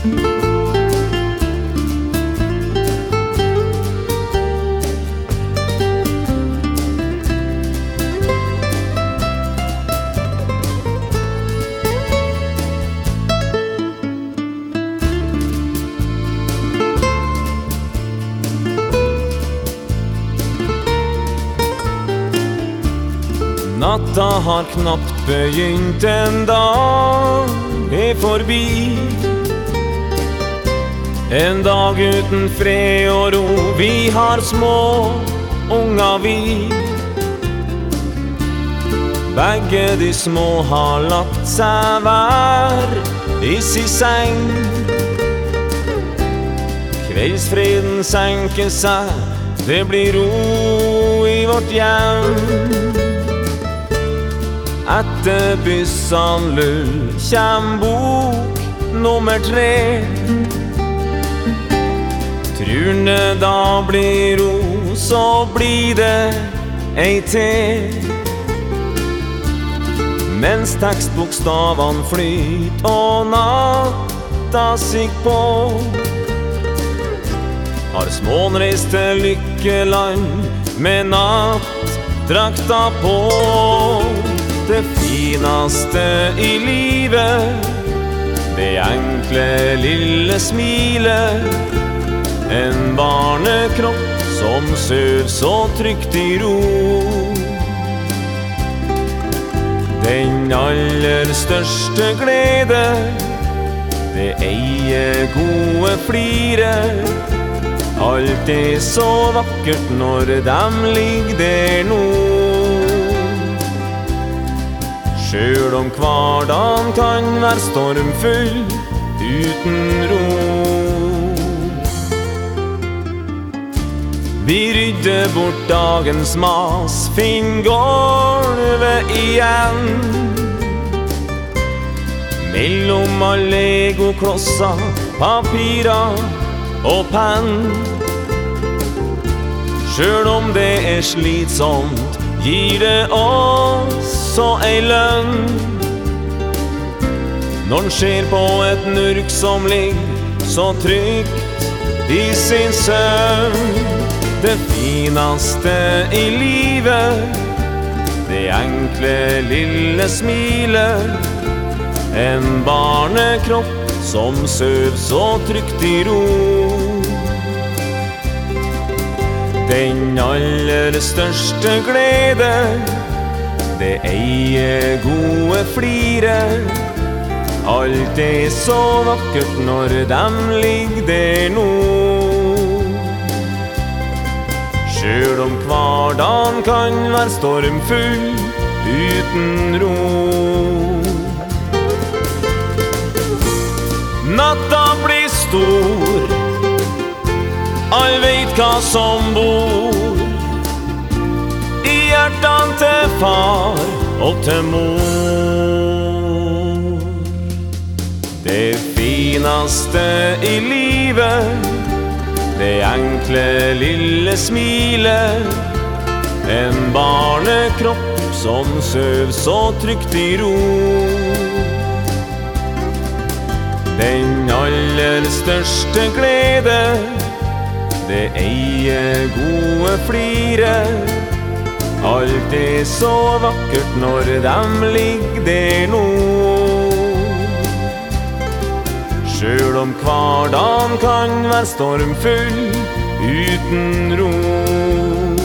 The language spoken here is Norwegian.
Natta har knapt begynt, en dag er forbi. En dag uten fred og ro, vi har små unger, vi. Begge de små har lagt seg hver i si seng. Kveldsfreden senker seg, det blir ro i vårt hjem. Etter byssene lull kjem bok nummer tre. Trur da blir ro, så blir det ei til. Mens tekstbokstavene flyter og natta sig på. Har smån reist til lykkeland med nattdrakta på. Det fineste i livet, det enkle lille smilet. En barnekropp som sør så trygt i ro. Den aller største glede, det eier gode flire. Alt er så vakkert når dem ligger der nå. Sjøl om hverdagen kan være stormfull uten ro. Vi rydder bort dagens mas, finn gulvet igjen. Mellom alle legoklosser, papirer og penn. Sjøl om det er slitsomt, gir det også ei lønn. Når en ser på et nurk som ligger så trygt i sin søvn. Det fineste i livet, det enkle lille smilet. En barnekropp som søv så trygt i ro. Den aller største glede, det eier gode flire. Alt er så vakkert når dem ligger der nå. Sjøl om hverdagen kan være stormfull uten ro. Natta blir stor, all veit hva som bor i hjertene til far og til mor. Det fineste i livet, det enkle lille smilet. En barnekropp som søv så trygt i ro. Den aller største glede, det eier gode flire. Alt er så vakkert når dem ligger der nå. Sjøl om hverdagen kan være stormfull uten ro.